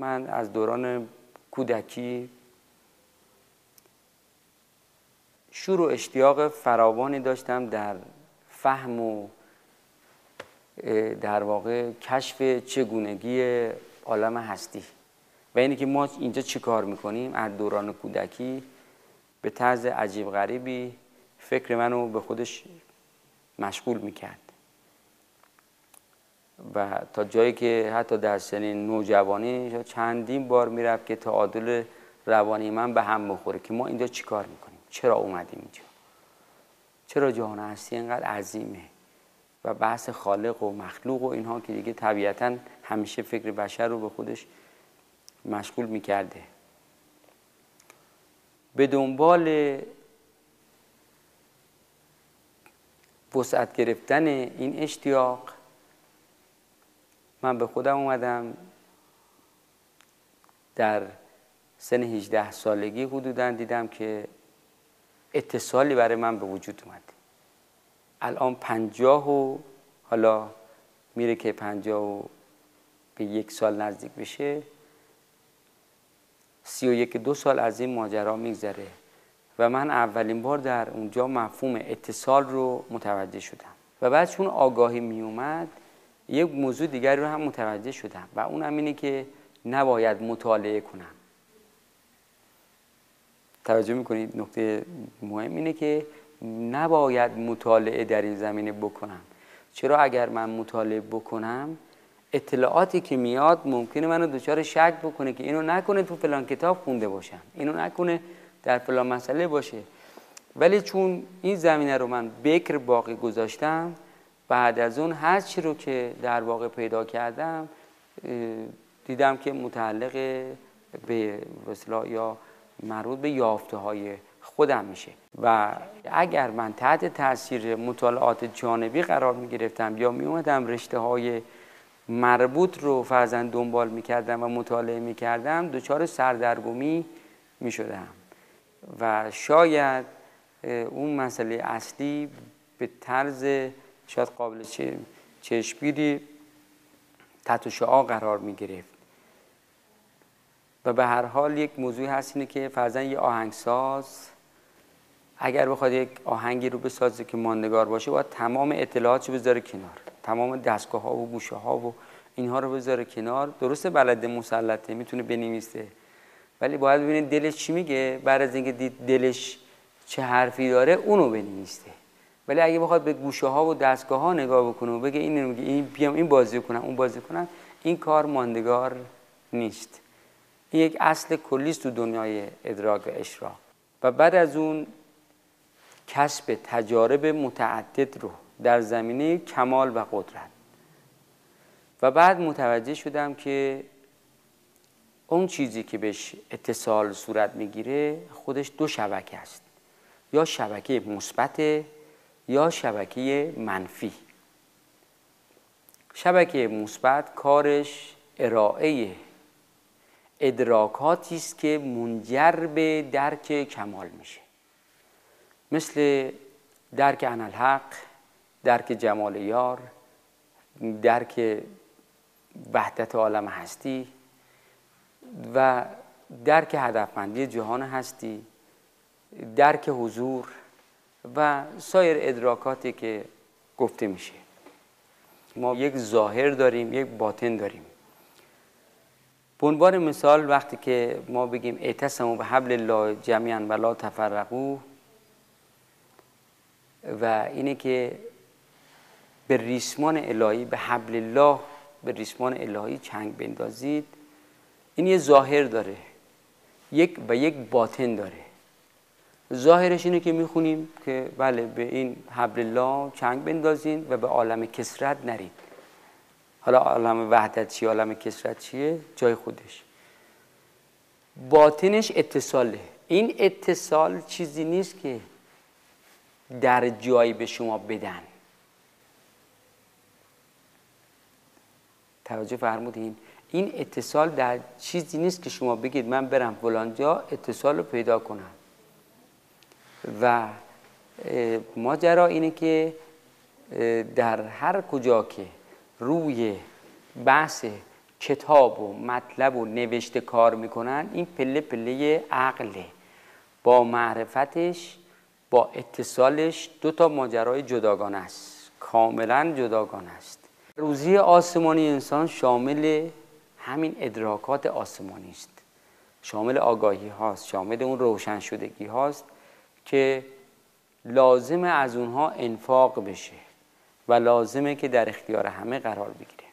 من از دوران کودکی شور و اشتیاق فراوانی داشتم در فهم و در واقع کشف چگونگی عالم هستی. و اینه که ما اینجا چی کار می‌کنیم؟ از دوران کودکی به طرز عجیب غریبی فکر منو به خودش مشغول می‌کرد. و تا جایی که حتی در سنین نوجوانی چندین بار می‌رفت که تعادل روانی من به هم بخوره که ما اینجا چی کار می‌کنیم؟ چرا اومدیم اینجا؟ چرا جهان هستی اینقدر عظیمه؟ و بحث خالق و مخلوق و اینها که دیگه طبیعتا همیشه فکر بشر رو به خودش مشغول می‌کرده. به دنبال وسعت گرفتن این اشتیاق من به خودم اومدم در سن 18 سالگی حدودا دیدم که اتصالی برای من به وجود اومد. الان پنجاه و حالا میره که پنجاه و به یک سال نزدیک بشه. سی و یک دو سال از این ماجرا میگذره و من اولین بار در اونجا مفهوم اتصال رو متوجه شدم. و بعد چون آگاهی می اومد یک موضوع دیگری رو هم متوجه شدم و اون هم اینه که نباید مطالعه کنم. توجه می‌کنید؟ نکته مهم اینه که نباید مطالعه در این زمینه بکنم. چرا اگر من مطالعه بکنم اطلاعاتی که میاد ممکنه منو دچار شک بکنه که اینو نکنه تو فلان کتاب خونده باشم اینو نکنه در فلان مسئله باشه. ولی چون این زمینه رو من بکر باقی گذاشتم بعد از اون هر چی رو که در واقع پیدا کردم دیدم که متعلق به وصلا یا مربوط به یافته های خودم میشه. و اگر من تحت تاثیر مطالعات جانبی قرار می گرفتم یا می اومدم رشته های مربوط رو فرزن دنبال می کردم و مطالعه می کردم دچار سردرگمی می شدم و شاید اون مسئله اصلی به طرز شاید قابل چشمگیری تحت شعا قرار می گرفت و به هر حال یک موضوعی هست اینه که فرزن یه آهنگساز اگر بخواد یک آهنگی رو بسازه که ماندگار باشه باید تمام اطلاعات رو بذاره کنار. تمام دستگاه ها و گوشه ها و اینها رو بذاره کنار. درسته بلد مسلطه می‌تونه بنویسه ولی باید ببینید دلش چی میگه. بعد از اینکه دلش چه حرفی داره اونو بنویسه. ولی اگه بخواد به گوشه ها و دستگاه ها نگاه بکنه و بگه این میگه این بیام این بازی کنم اون بازی کنم این کار ماندگار نیست. این یک اصل کلی تو دنیای ادراک و اشراق. و بعد از اون کسب تجارب متعدد رو در زمینه کمال و قدرت. و بعد متوجه شدم که اون چیزی که بهش اتصال صورت می‌گیره خودش دو شبکه است. یا شبکه مثبت یا شبکه منفی. شبکه مثبت کارش ارائه ادراکاتی است که منجر به درک کمال میشه. مثل درک انالحق درک جمال یار درک وحدت عالم هستی و درک هدفمندی جهان هستی درک حضور و سایر ادراکاتی که گفته میشه. ما یک ظاهر داریم یک باطن داریم. به عنوان مثال وقتی که ما بگیم اعتصموا به حبل الله جمیعا و لا تفرقو و اینه که به ریسمان الهی به حبل الله به ریسمان الهی چنگ بندازید این یه ظاهر داره. یک و یک باطن داره. ظاهرش اینه که می‌خونیم که بله به این حبل الله چنگ بندازین و به عالم کسرت نرید حالا عالم وحدت چیه عالم کسرت چیه؟ جای خودش. باطنش اتصاله. این اتصال چیزی نیست که در جایی به شما بدن. توجه فرمودین. این اتصال در چیزی نیست که شما بگید من برم فلانجا اتصال رو پیدا کنم. و ماجرا اینه که در هر کجا که روی بحث کتاب و مطلب و نوشته کار می‌کنن این پله پله عقله. با معرفتش با اتصالش دو تا ماجرای جداگانه است. کاملا جداگانه است. روزی آسمانی انسان شامل همین ادراکات آسمانی است. شامل آگاهی هاست شامل اون روشن شدگی هاست. که لازم از اونها انفاق بشه و لازمه که در اختیار همه قرار بگیره.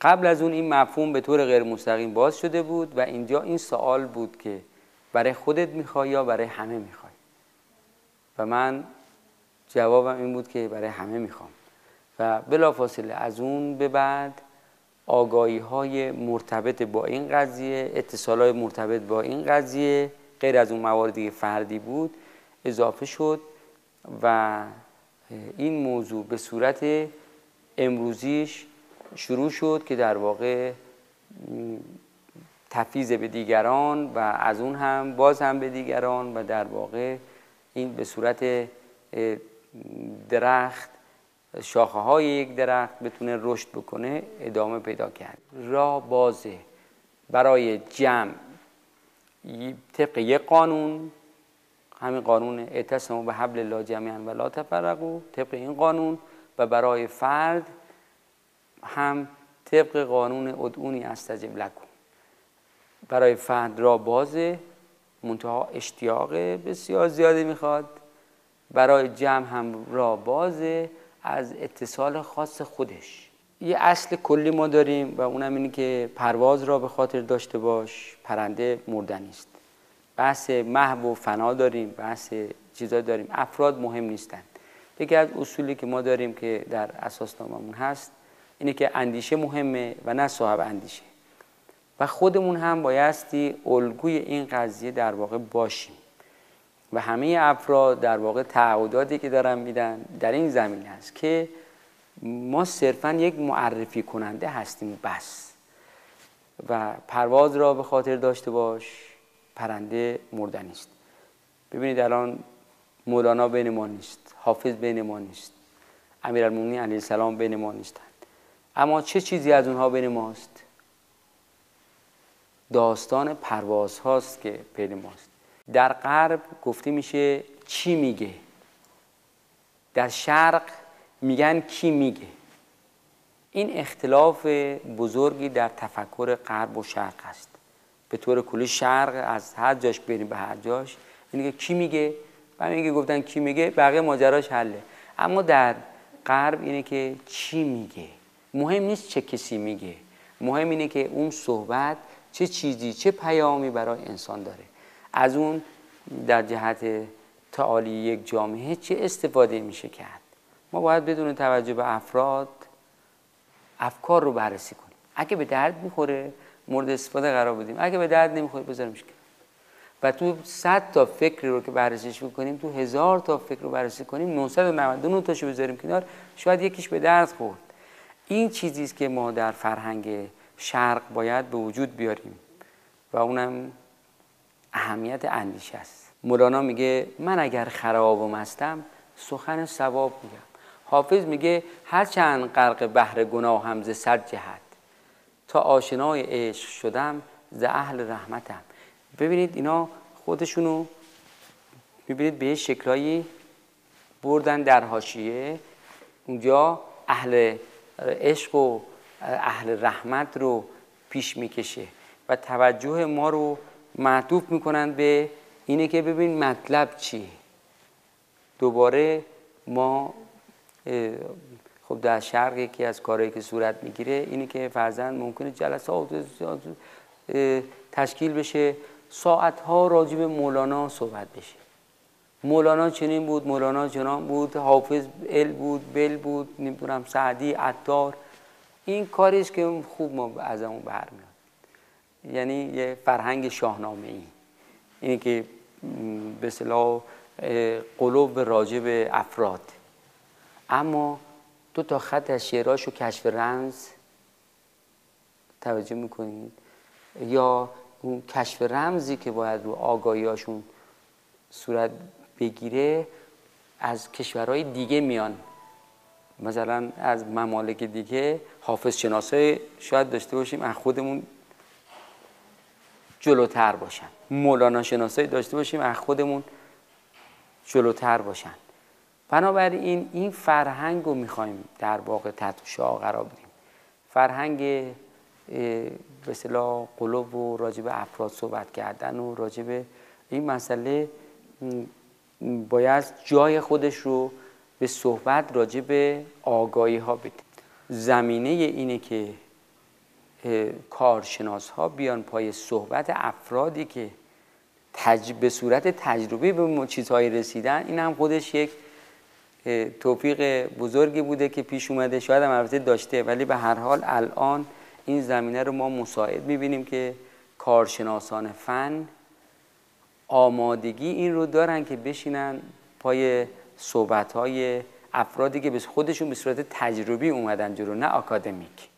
قبل از اون این مفهوم به طور غیر مستقیم باز شده بود و اینجا این سوال بود که برای خودت می‌خوای یا برای همه می‌خوای؟ و من جوابم این بود که برای همه می‌خوام. و بلافاصله از اون به بعد آگاهی های مرتبط با این قضیه اتصال های مرتبط با این قضیه غیر از اون مواردی فردی بود اضافه شد و این موضوع به صورت امروزیش شروع شد که در واقع تفیز به دیگران و از اون هم باز هم به دیگران و در واقع این به صورت درخت شاخه های یک درخت بتونه رشد بکنه ادامه پیدا کرد. را بازه برای جمع طبق یک قانون همین قانون اعتصموا به حبل الله جمعا و لا تفرقوا طبق این قانون و برای فرد هم طبق قانون ادعونی استجب لکن برای فرد را بازه منتها اشتیاق بسیار زیادی می‌خواد. برای جمع هم را بازه از اتصال خاص خودش. یه اصل کلی ما داریم و اونم اینه که پرواز را به خاطر داشته باش پرنده مردنی است بحث محو و فنا داریم بحث چیزا داریم. افراد مهم نیستند یکی از اصولی که ما داریم که در اساسناممون هست اینه که اندیشه مهمه و نه صاحب اندیشه. و خودمون هم بایستی الگوی این قضیه در واقع باشیم. و همه افراد در واقع تعهداتی که دارن میدن در این زمین هست که ما صرفا یک معرفی کننده هستیم بس. و پرواز را به خاطر داشته باش پرنده مردنی است ببینید الان مولانا بین ما نیست حافظ بین ما نیست امیرالمومنین علیه السلام بین ما نیستند. اما چه چیزی از اونها بین ماست؟ داستان پرواز هاست که بین ماست. در غرب گفته میشه چی میگه؟ در شرق میگن کی میگه. این اختلاف بزرگی در تفکر غرب و شرق است. به طور کلی شرق از هر جاش بریم به هر جاش. اینه کی میگه؟ و میگه گفتن کی میگه؟ بقیه ماجراش حله. اما در غرب اینه که چی میگه؟ مهم نیست چه کسی میگه. مهم اینه که اون صحبت چه چیزی چه پیامی برای انسان داره. از اون در جهت تعالی یک جامعه چه استفاده میشه کرد؟ ما باید بدون توجه به افراد افکار رو بررسی کنیم. اگه به درد می‌خوره مورد استفاده قرار بدیم. اگه به درد نمی‌خوره بذاریمش و تو 100 تا فکر رو که بررسیش بکنیم تو هزار تا فکر رو بررسی کنیم 999 تاشو بذاریم کنار شاید یکیش به درد خورد. این چیزی است که ما در فرهنگ شرق باید به وجود بیاریم و اونم اهمیت اندیشه است. مولانا میگه من اگر خراب و مستم سخن ثواب میگم حافظ میگه هرچند غرق بحر گناه هم ز صد جهت تا آشنای عشق شدم ز اهل رحمتم. ببینید اینا خودشونو می‌بینید به شکلایی بردن در حاشیه. اونجا اهل عشق و اهل رحمت رو پیش می‌کشه و توجه ما رو معطوف می‌کنن به اینه که ببین مطلب چیه. دوباره ما خب در شرق یکی از کارهایی که صورت می‌گیره اینه که فرزند ممکنه جلسات تشکیل بشه. ساعتها راجع به مولانا صحبت بشه. مولانا چنین بود مولانا چنان بود حافظ ال بود بل بود نمی‌دونم سعدی عطار. این کاریش که خوب ما از اون برمیاد. یعنی یه فرهنگ شاهنامه ای اینه که به صلاح قلوب راجع به افراد. اما دو تا خط از شعراش و کشف رمز توجه می‌کنید. یا اون کشف رمزی که باید رو آگاهیاشون صورت بگیره از کشورهای دیگه میان. مثلا از ممالک دیگه حافظ شناسای شاید داشته باشیم از خودمون جلوتر باشن. مولانا شناسایی داشته باشیم از خودمون جلوتر باشن. بنابراین این فرهنگ رو می‌خوایم در واقع تحت شاه قرار بدیم. فرهنگ به اصطلاح قلوب و راجب افراد صحبت کردن و راجب این مسئله باید جای خودش رو به صحبت راجب آگاهی ها بدیم. زمینه اینه که کارشناس ها بیان پای صحبت افرادی که تج... به صورت تجربی به چیزهایی رسیدن این هم خودش یک توفیق بزرگی بوده که پیش اومده شاید هم البته داشته ولی به هر حال الان این زمینه رو ما مساعد می‌بینیم که کارشناسان فن آمادگی این رو دارن که بشینن پای صحبت های افرادی که به خودشون به صورت تجربی اومدن جلو نه آکادمیک.